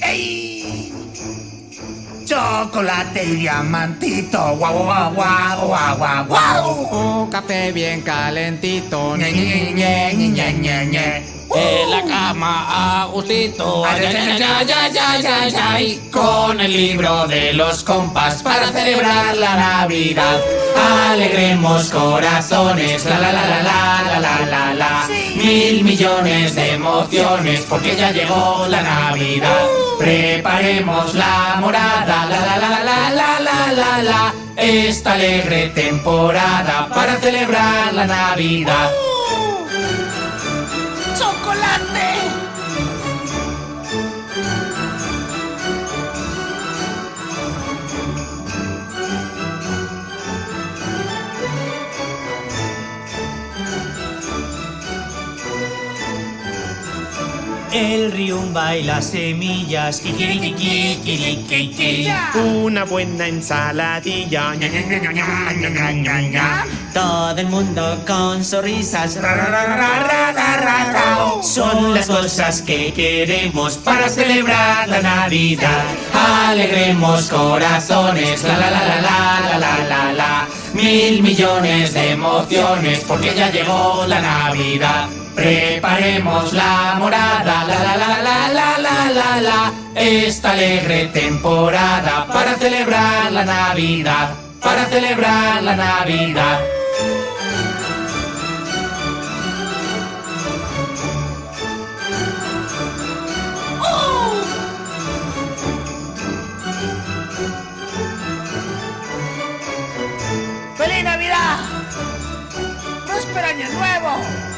¡Ey! Chocolate y diamantito, guau, guau, guau, guau, guau, guau. Un café bien calentito. Ñe, Ñe, Ñe, Ñe, Ñe, Ñe. En la cama a gustito. Ay, ay, ay, ay, ay, ay, ay, ay. Con el libro de los compas para celebrar la Navidad. Alegremos corazones, la la la la la la la la. Mil millones de emociones porque ya llegó la Navidad. Preparemos la morada, la la la la la la la la. Esta alegre temporada para celebrar la Navidad. ¡Chocolate! El riumba y las semillas. Una buena ensaladilla. Todo el mundo con sonrisas. Son las cosas que queremos para celebrar la Navidad. Alegremos corazones. La la la la la la la la. Mil millones de emociones porque ya llegó la Navidad. Preparemos la morada, la la la la la la la la. Esta alegre temporada para celebrar la Navidad, para celebrar la Navidad. Feliz Navidad. Próspero Año Nuevo.